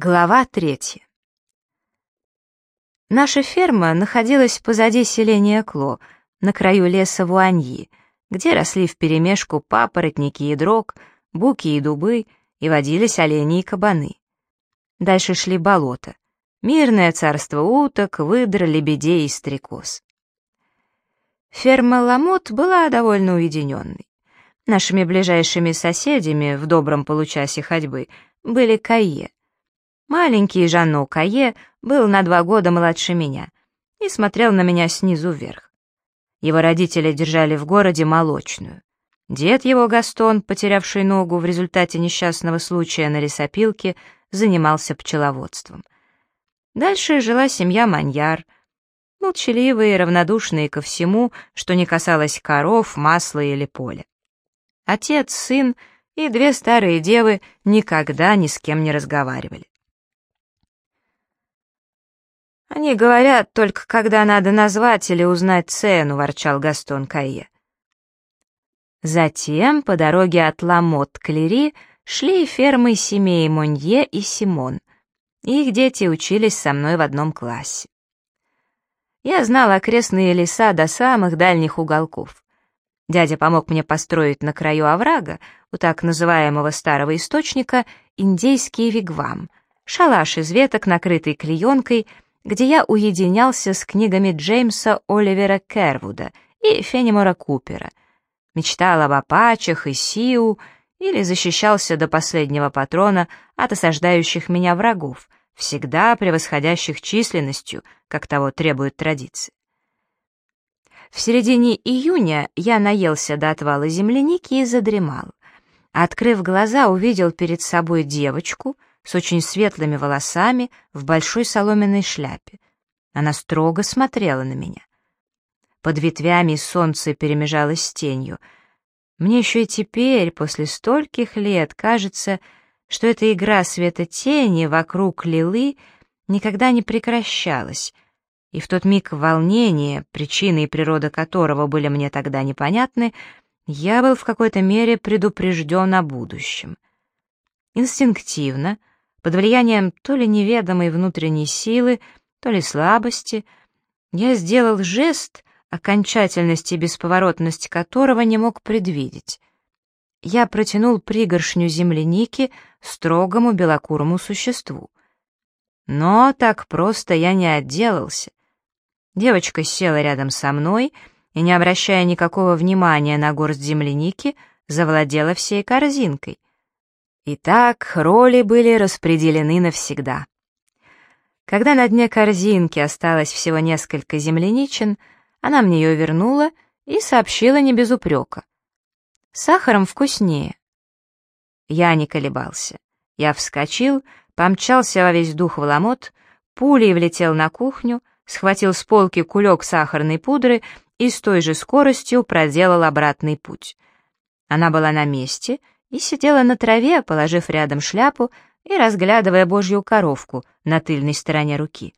Глава третья. Наша ферма находилась позади селения Кло, на краю леса Вуаньи, где росли вперемешку папоротники и дрог, буки и дубы, и водились олени и кабаны. Дальше шли болота. Мирное царство уток, выдр, лебедей и стрекоз. Ферма Ламот была довольно уединенной. Нашими ближайшими соседями в добром получасе ходьбы были Кайе, Маленький Жанну Кае был на два года младше меня и смотрел на меня снизу вверх. Его родители держали в городе молочную. Дед его, Гастон, потерявший ногу в результате несчастного случая на лесопилке, занимался пчеловодством. Дальше жила семья Маньяр, молчаливые равнодушные ко всему, что не касалось коров, масла или поля. Отец, сын и две старые девы никогда ни с кем не разговаривали. «Они говорят только, когда надо назвать или узнать цену», — ворчал Гастон Кайе. Затем по дороге от Ламот-Клери шли фермы семей Монье и Симон. Их дети учились со мной в одном классе. Я знал окрестные леса до самых дальних уголков. Дядя помог мне построить на краю оврага, у так называемого старого источника, индейский вигвам, шалаш из веток, накрытый клеенкой — где я уединялся с книгами Джеймса Оливера Кервуда и Фенимора Купера, мечтал об апачах и Сиу или защищался до последнего патрона от осаждающих меня врагов, всегда превосходящих численностью, как того требует традиции. В середине июня я наелся до отвала земляники и задремал. Открыв глаза, увидел перед собой девочку — с очень светлыми волосами в большой соломенной шляпе. Она строго смотрела на меня. Под ветвями солнце перемежалось с тенью. Мне еще и теперь, после стольких лет, кажется, что эта игра света-тени вокруг Лилы никогда не прекращалась, и в тот миг волнения, причины и природа которого были мне тогда непонятны, я был в какой-то мере предупрежден о будущем. Инстинктивно, под влиянием то ли неведомой внутренней силы, то ли слабости, я сделал жест, окончательность и бесповоротность которого не мог предвидеть. Я протянул пригоршню земляники строгому белокурому существу. Но так просто я не отделался. Девочка села рядом со мной и, не обращая никакого внимания на горсть земляники, завладела всей корзинкой. Итак, роли были распределены навсегда. Когда на дне корзинки осталось всего несколько земляничин, она мне ее вернула и сообщила не без упрека. «Сахаром вкуснее». Я не колебался. Я вскочил, помчался во весь дух в ломоть, пулей влетел на кухню, схватил с полки кулек сахарной пудры и с той же скоростью проделал обратный путь. Она была на месте — и сидела на траве, положив рядом шляпу и разглядывая божью коровку на тыльной стороне руки.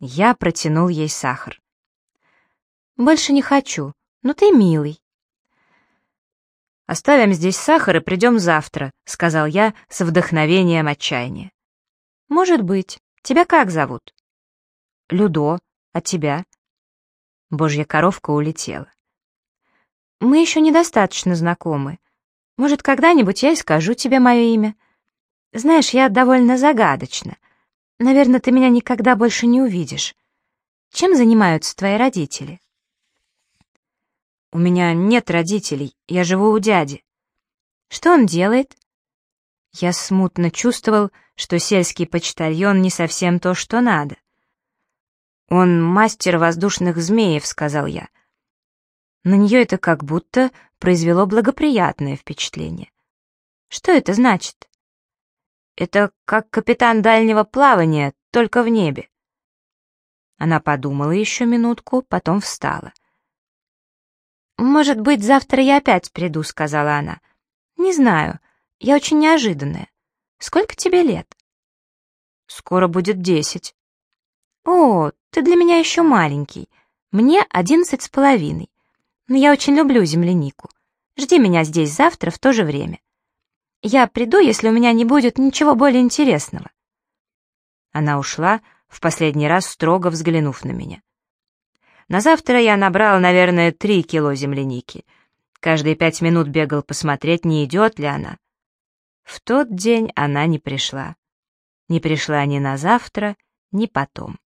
Я протянул ей сахар. «Больше не хочу, но ты милый». «Оставим здесь сахар и придем завтра», — сказал я с вдохновением отчаяния. «Может быть. Тебя как зовут?» «Людо. А тебя?» Божья коровка улетела. «Мы еще недостаточно знакомы. Может, когда-нибудь я и скажу тебе мое имя. Знаешь, я довольно загадочна. Наверное, ты меня никогда больше не увидишь. Чем занимаются твои родители?» «У меня нет родителей, я живу у дяди». «Что он делает?» Я смутно чувствовал, что сельский почтальон не совсем то, что надо. «Он мастер воздушных змеев», — сказал я. На нее это как будто произвело благоприятное впечатление. Что это значит? Это как капитан дальнего плавания, только в небе. Она подумала еще минутку, потом встала. «Может быть, завтра я опять приду», — сказала она. «Не знаю, я очень неожиданная. Сколько тебе лет?» «Скоро будет десять». «О, ты для меня еще маленький. Мне одиннадцать с половиной но я очень люблю землянику. Жди меня здесь завтра в то же время. Я приду, если у меня не будет ничего более интересного». Она ушла, в последний раз строго взглянув на меня. На завтра я набрал, наверное, три кило земляники. Каждые пять минут бегал посмотреть, не идет ли она. В тот день она не пришла. Не пришла ни на завтра, ни потом.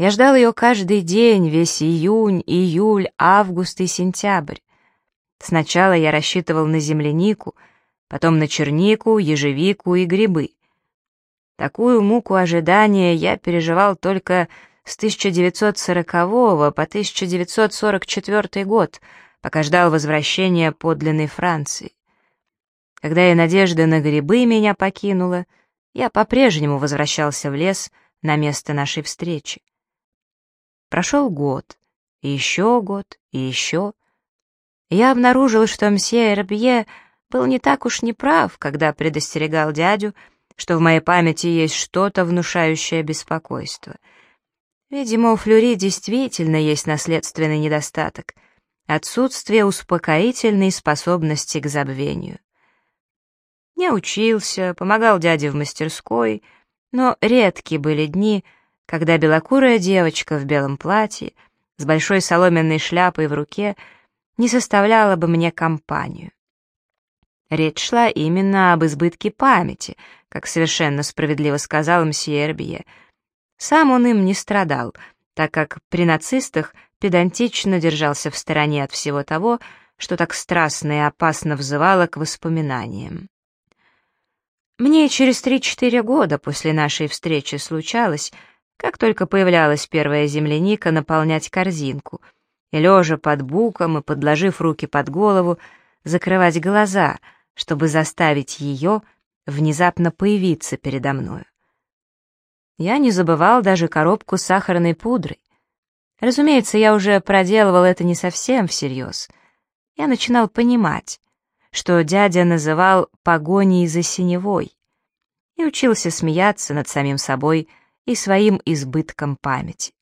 Я ждал ее каждый день, весь июнь, июль, август и сентябрь. Сначала я рассчитывал на землянику, потом на чернику, ежевику и грибы. Такую муку ожидания я переживал только с 1940 по 1944 год, пока ждал возвращения подлинной Франции. Когда и надежда на грибы меня покинула, я по-прежнему возвращался в лес на место нашей встречи. Прошел год, и еще год, и еще. Я обнаружил, что мсье Эрбье был не так уж неправ, когда предостерегал дядю, что в моей памяти есть что-то, внушающее беспокойство. Видимо, у Флюри действительно есть наследственный недостаток — отсутствие успокоительной способности к забвению. Я учился, помогал дяде в мастерской, но редки были дни, когда белокурая девочка в белом платье с большой соломенной шляпой в руке не составляла бы мне компанию. Речь шла именно об избытке памяти, как совершенно справедливо сказал мсье Эрбье. Сам он им не страдал, так как при нацистах педантично держался в стороне от всего того, что так страстно и опасно взывало к воспоминаниям. Мне через три-четыре года после нашей встречи случалось, как только появлялась первая земляника, наполнять корзинку, и лежа под буком и подложив руки под голову, закрывать глаза, чтобы заставить ее внезапно появиться передо мною. Я не забывал даже коробку с сахарной пудрой. Разумеется, я уже проделывал это не совсем всерьез. Я начинал понимать, что дядя называл погоней за синевой, и учился смеяться над самим собой и своим избытком памяти.